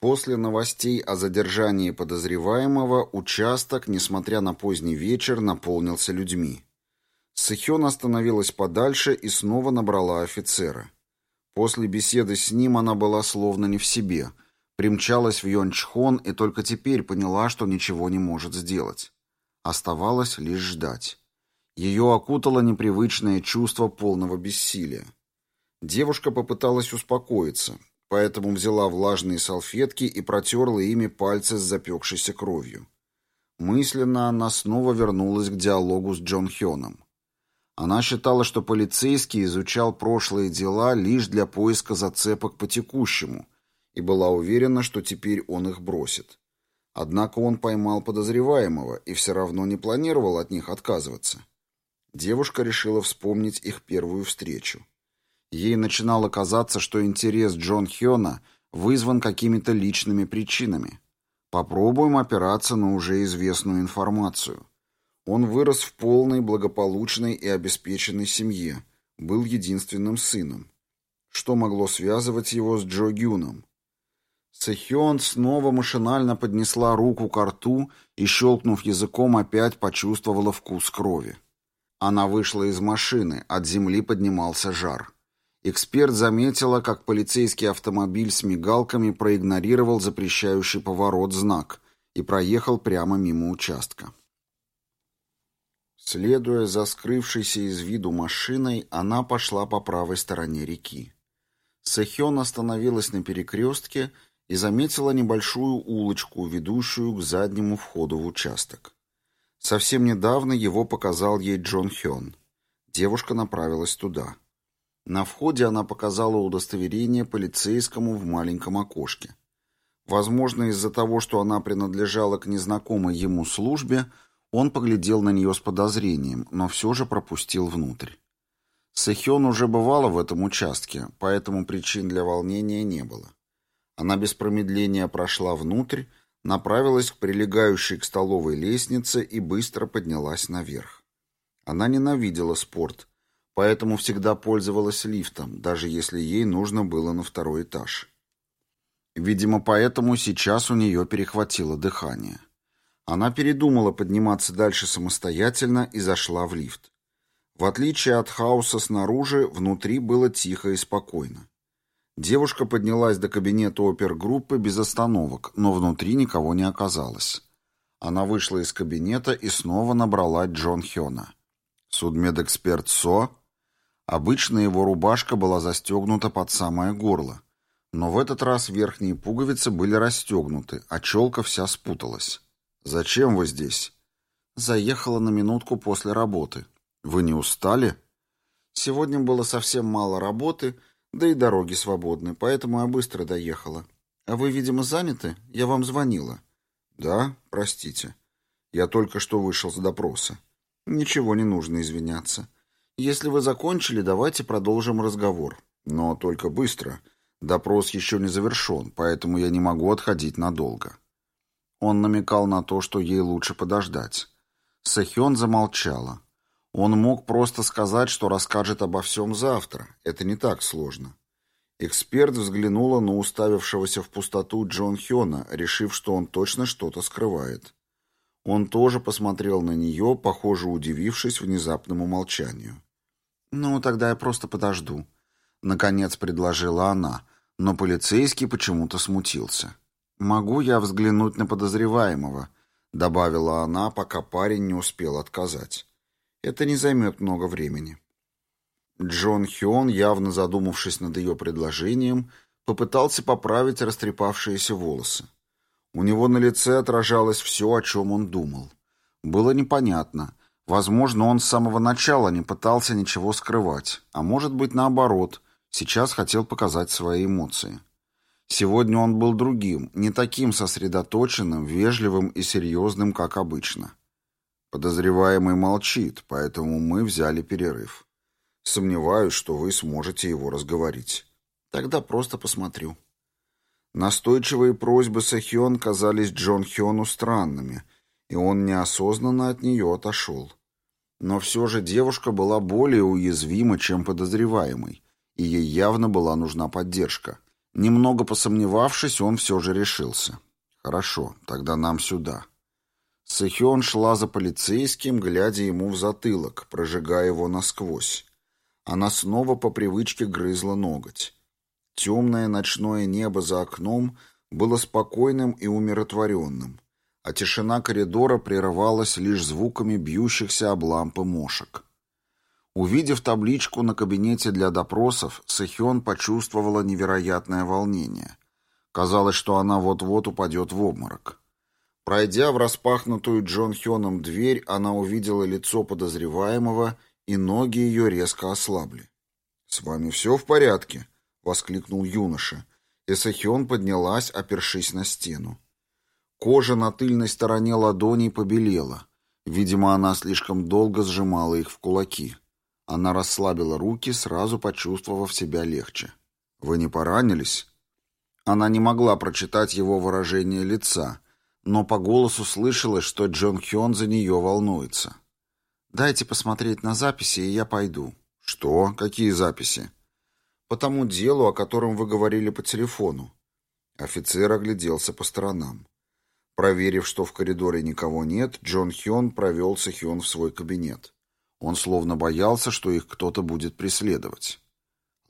После новостей о задержании подозреваемого участок, несмотря на поздний вечер, наполнился людьми. Сэхён остановилась подальше и снова набрала офицера. После беседы с ним она была словно не в себе, примчалась в Йончхон и только теперь поняла, что ничего не может сделать. Оставалось лишь ждать. Ее окутало непривычное чувство полного бессилия. Девушка попыталась успокоиться, поэтому взяла влажные салфетки и протерла ими пальцы с запекшейся кровью. Мысленно она снова вернулась к диалогу с Джон Хёном. Она считала, что полицейский изучал прошлые дела лишь для поиска зацепок по текущему, и была уверена, что теперь он их бросит. Однако он поймал подозреваемого и все равно не планировал от них отказываться. Девушка решила вспомнить их первую встречу. Ей начинало казаться, что интерес Джон Хёна вызван какими-то личными причинами. Попробуем опираться на уже известную информацию. Он вырос в полной, благополучной и обеспеченной семье, был единственным сыном. Что могло связывать его с Джо Гюном? Сэхён снова машинально поднесла руку к рту и, щелкнув языком, опять почувствовала вкус крови. Она вышла из машины, от земли поднимался жар. Эксперт заметила, как полицейский автомобиль с мигалками проигнорировал запрещающий поворот знак и проехал прямо мимо участка. Следуя за скрывшейся из виду машиной, она пошла по правой стороне реки. Сэхён остановилась на перекрестке и заметила небольшую улочку, ведущую к заднему входу в участок. Совсем недавно его показал ей Джон Хён. Девушка направилась туда. На входе она показала удостоверение полицейскому в маленьком окошке. Возможно, из-за того, что она принадлежала к незнакомой ему службе, он поглядел на нее с подозрением, но все же пропустил внутрь. Сэхён уже бывала в этом участке, поэтому причин для волнения не было. Она без промедления прошла внутрь, направилась к прилегающей к столовой лестнице и быстро поднялась наверх. Она ненавидела спорт, поэтому всегда пользовалась лифтом, даже если ей нужно было на второй этаж. Видимо, поэтому сейчас у нее перехватило дыхание. Она передумала подниматься дальше самостоятельно и зашла в лифт. В отличие от хаоса снаружи, внутри было тихо и спокойно. Девушка поднялась до кабинета опергруппы без остановок, но внутри никого не оказалось. Она вышла из кабинета и снова набрала Джон Хёна. Судмедэксперт Со Обычно его рубашка была застегнута под самое горло. Но в этот раз верхние пуговицы были расстегнуты, а челка вся спуталась. «Зачем вы здесь?» «Заехала на минутку после работы». «Вы не устали?» «Сегодня было совсем мало работы, да и дороги свободны, поэтому я быстро доехала. А вы, видимо, заняты? Я вам звонила». «Да, простите. Я только что вышел с допроса. Ничего не нужно извиняться». Если вы закончили, давайте продолжим разговор. Но только быстро. Допрос еще не завершен, поэтому я не могу отходить надолго. Он намекал на то, что ей лучше подождать. Сэхён замолчала. Он мог просто сказать, что расскажет обо всем завтра. Это не так сложно. Эксперт взглянула на уставившегося в пустоту Джон Хёна, решив, что он точно что-то скрывает. Он тоже посмотрел на нее, похоже, удивившись внезапному молчанию. «Ну, тогда я просто подожду», — наконец предложила она, но полицейский почему-то смутился. «Могу я взглянуть на подозреваемого?» — добавила она, пока парень не успел отказать. «Это не займет много времени». Джон Хион, явно задумавшись над ее предложением, попытался поправить растрепавшиеся волосы. У него на лице отражалось все, о чем он думал. Было непонятно, Возможно, он с самого начала не пытался ничего скрывать, а может быть наоборот, сейчас хотел показать свои эмоции. Сегодня он был другим, не таким сосредоточенным, вежливым и серьезным, как обычно. Подозреваемый молчит, поэтому мы взяли перерыв. Сомневаюсь, что вы сможете его разговорить. Тогда просто посмотрю. Настойчивые просьбы Сахион казались Джон Хиону странными, и он неосознанно от нее отошел. Но все же девушка была более уязвима, чем подозреваемый, и ей явно была нужна поддержка. Немного посомневавшись, он все же решился. «Хорошо, тогда нам сюда». Сэхён шла за полицейским, глядя ему в затылок, прожигая его насквозь. Она снова по привычке грызла ноготь. Темное ночное небо за окном было спокойным и умиротворенным, а тишина коридора прерывалась лишь звуками бьющихся об лампы мошек. Увидев табличку на кабинете для допросов, Сэхён почувствовала невероятное волнение. Казалось, что она вот-вот упадет в обморок. Пройдя в распахнутую Джон Хёном дверь, она увидела лицо подозреваемого, и ноги ее резко ослабли. «С вами все в порядке?» — воскликнул юноша. И Сэхён поднялась, опершись на стену. Кожа на тыльной стороне ладоней побелела. Видимо, она слишком долго сжимала их в кулаки. Она расслабила руки, сразу почувствовав себя легче. «Вы не поранились?» Она не могла прочитать его выражение лица — но по голосу слышалось, что Джон Хён за нее волнуется. «Дайте посмотреть на записи, и я пойду». «Что? Какие записи?» «По тому делу, о котором вы говорили по телефону». Офицер огляделся по сторонам. Проверив, что в коридоре никого нет, Джон Хён провел Сэхён в свой кабинет. Он словно боялся, что их кто-то будет преследовать.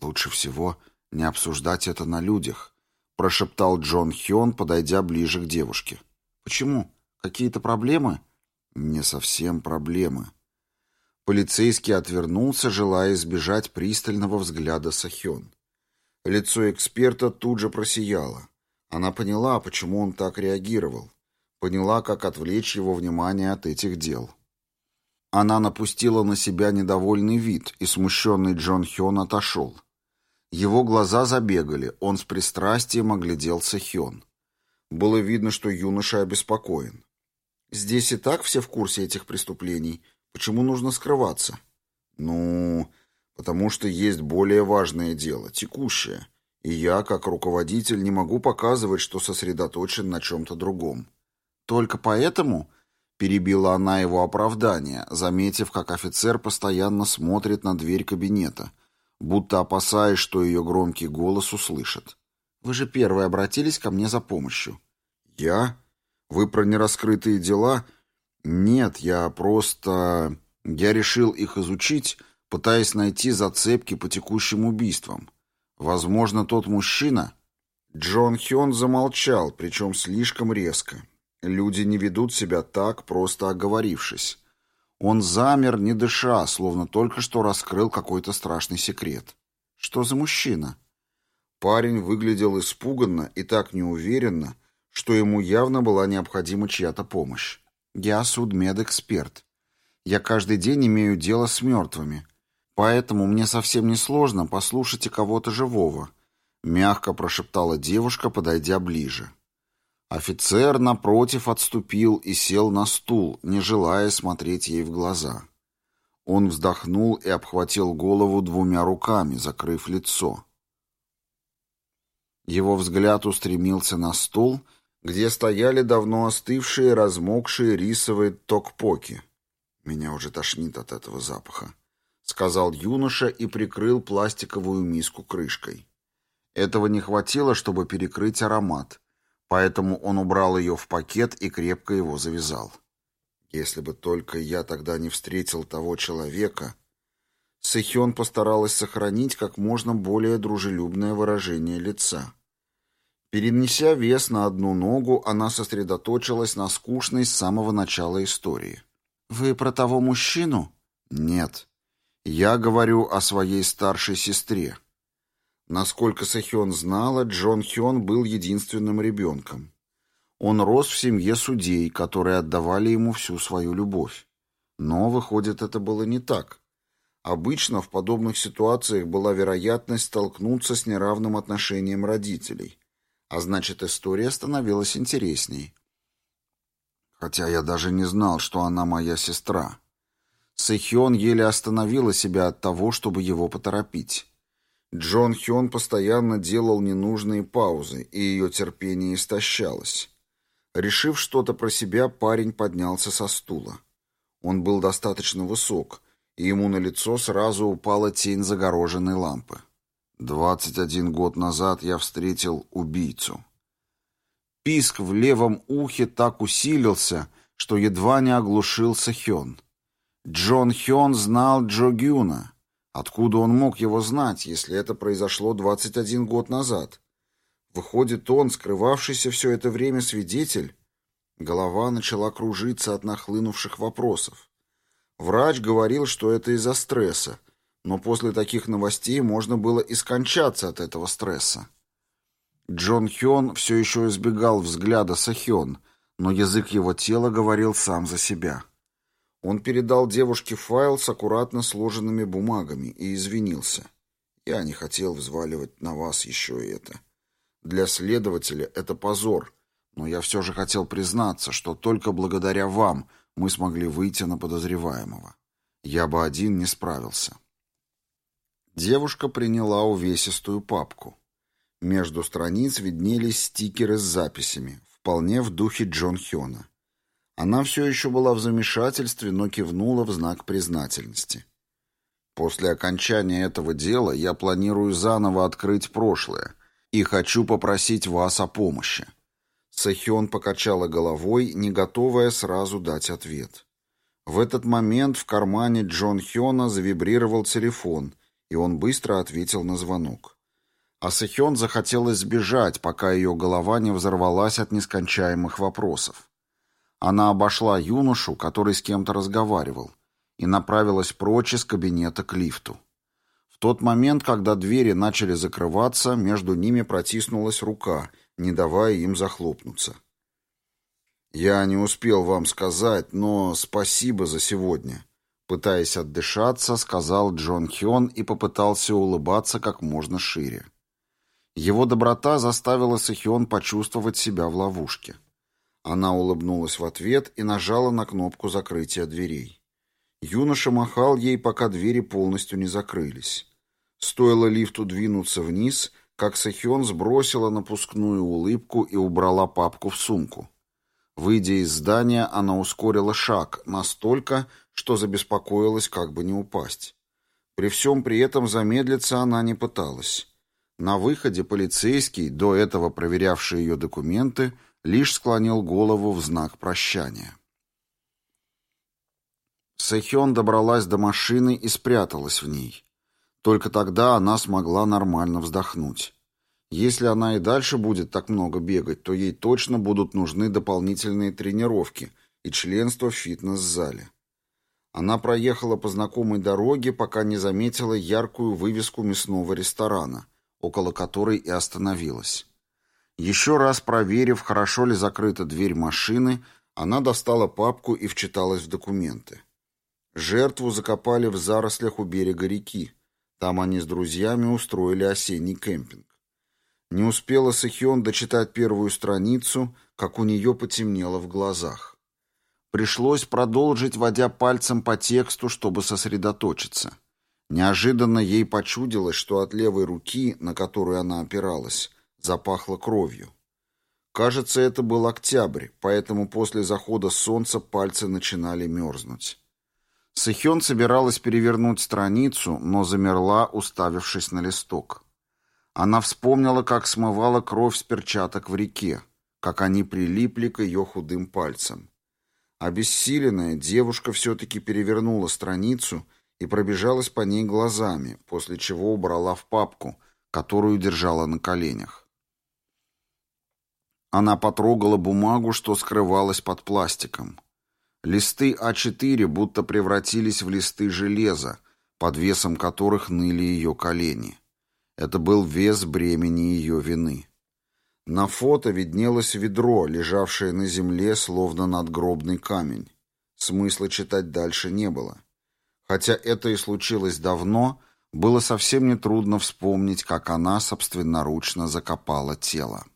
«Лучше всего не обсуждать это на людях», — прошептал Джон Хён, подойдя ближе к девушке. Почему? Какие-то проблемы? Не совсем проблемы. Полицейский отвернулся, желая избежать пристального взгляда Сахён. Лицо эксперта тут же просияло. Она поняла, почему он так реагировал. Поняла, как отвлечь его внимание от этих дел. Она напустила на себя недовольный вид, и смущенный Джон Хён отошел. Его глаза забегали, он с пристрастием оглядел Сэхён. Было видно, что юноша обеспокоен. Здесь и так все в курсе этих преступлений. Почему нужно скрываться? Ну, потому что есть более важное дело, текущее. И я, как руководитель, не могу показывать, что сосредоточен на чем-то другом. Только поэтому перебила она его оправдание, заметив, как офицер постоянно смотрит на дверь кабинета, будто опасаясь, что ее громкий голос услышат. Вы же первые обратились ко мне за помощью. Я? Вы про нераскрытые дела? Нет, я просто... Я решил их изучить, пытаясь найти зацепки по текущим убийствам. Возможно, тот мужчина... Джон Хён замолчал, причем слишком резко. Люди не ведут себя так, просто оговорившись. Он замер, не дыша, словно только что раскрыл какой-то страшный секрет. Что за мужчина? Парень выглядел испуганно и так неуверенно, что ему явно была необходима чья-то помощь. Я судмедэксперт. Я каждый день имею дело с мертвыми. Поэтому мне совсем не сложно послушать и кого-то живого, мягко прошептала девушка, подойдя ближе. Офицер напротив отступил и сел на стул, не желая смотреть ей в глаза. Он вздохнул и обхватил голову двумя руками, закрыв лицо. Его взгляд устремился на стул, где стояли давно остывшие, размокшие рисовые токпоки. «Меня уже тошнит от этого запаха», — сказал юноша и прикрыл пластиковую миску крышкой. Этого не хватило, чтобы перекрыть аромат, поэтому он убрал ее в пакет и крепко его завязал. Если бы только я тогда не встретил того человека... Сэхён постаралась сохранить как можно более дружелюбное выражение лица. Перенеся вес на одну ногу, она сосредоточилась на скучной с самого начала истории. «Вы про того мужчину?» «Нет. Я говорю о своей старшей сестре». Насколько Сэхён знала, Джон Хён был единственным ребенком. Он рос в семье судей, которые отдавали ему всю свою любовь. Но, выходит, это было не так. Обычно в подобных ситуациях была вероятность столкнуться с неравным отношением родителей – а значит, история становилась интересней. Хотя я даже не знал, что она моя сестра. Сэхён еле остановила себя от того, чтобы его поторопить. Джон Хён постоянно делал ненужные паузы, и ее терпение истощалось. Решив что-то про себя, парень поднялся со стула. Он был достаточно высок, и ему на лицо сразу упала тень загороженной лампы. Двадцать один год назад я встретил убийцу. Писк в левом ухе так усилился, что едва не оглушился Хён. Джон Хён знал Джо Гюна. Откуда он мог его знать, если это произошло 21 год назад? Выходит, он, скрывавшийся все это время свидетель? Голова начала кружиться от нахлынувших вопросов. Врач говорил, что это из-за стресса, но после таких новостей можно было и скончаться от этого стресса. Джон Хён все еще избегал взгляда Сахён, но язык его тела говорил сам за себя. Он передал девушке файл с аккуратно сложенными бумагами и извинился. «Я не хотел взваливать на вас еще и это. Для следователя это позор, но я все же хотел признаться, что только благодаря вам мы смогли выйти на подозреваемого. Я бы один не справился». Девушка приняла увесистую папку. Между страниц виднелись стикеры с записями, вполне в духе Джон Хёна. Она все еще была в замешательстве, но кивнула в знак признательности. После окончания этого дела я планирую заново открыть прошлое и хочу попросить вас о помощи. Сэхён покачала головой, не готовая сразу дать ответ. В этот момент в кармане Джон Хёна завибрировал телефон, и он быстро ответил на звонок. А Сэхён захотелось сбежать, пока ее голова не взорвалась от нескончаемых вопросов. Она обошла юношу, который с кем-то разговаривал, и направилась прочь из кабинета к лифту. В тот момент, когда двери начали закрываться, между ними протиснулась рука, не давая им захлопнуться. «Я не успел вам сказать, но спасибо за сегодня», Пытаясь отдышаться, сказал Джон Хён и попытался улыбаться как можно шире. Его доброта заставила Сахион почувствовать себя в ловушке. Она улыбнулась в ответ и нажала на кнопку закрытия дверей. Юноша махал ей, пока двери полностью не закрылись. Стоило лифту двинуться вниз, как Сахион сбросила напускную улыбку и убрала папку в сумку. Выйдя из здания, она ускорила шаг настолько, что забеспокоилась, как бы не упасть. При всем при этом замедлиться она не пыталась. На выходе полицейский, до этого проверявший ее документы, лишь склонил голову в знак прощания. Сэхён добралась до машины и спряталась в ней. Только тогда она смогла нормально вздохнуть. Если она и дальше будет так много бегать, то ей точно будут нужны дополнительные тренировки и членство в фитнес-зале. Она проехала по знакомой дороге, пока не заметила яркую вывеску мясного ресторана – около которой и остановилась. Еще раз проверив, хорошо ли закрыта дверь машины, она достала папку и вчиталась в документы. Жертву закопали в зарослях у берега реки. Там они с друзьями устроили осенний кемпинг. Не успела Сахион дочитать первую страницу, как у нее потемнело в глазах. Пришлось продолжить, водя пальцем по тексту, чтобы сосредоточиться. Неожиданно ей почудилось, что от левой руки, на которую она опиралась, запахло кровью. Кажется, это был октябрь, поэтому после захода солнца пальцы начинали мерзнуть. Сэхён собиралась перевернуть страницу, но замерла, уставившись на листок. Она вспомнила, как смывала кровь с перчаток в реке, как они прилипли к ее худым пальцам. Обессиленная девушка все-таки перевернула страницу и пробежалась по ней глазами, после чего убрала в папку, которую держала на коленях. Она потрогала бумагу, что скрывалась под пластиком. Листы А4 будто превратились в листы железа, под весом которых ныли ее колени. Это был вес бремени ее вины. На фото виднелось ведро, лежавшее на земле, словно надгробный камень. Смысла читать дальше не было. Хотя это и случилось давно, было совсем нетрудно вспомнить, как она собственноручно закопала тело.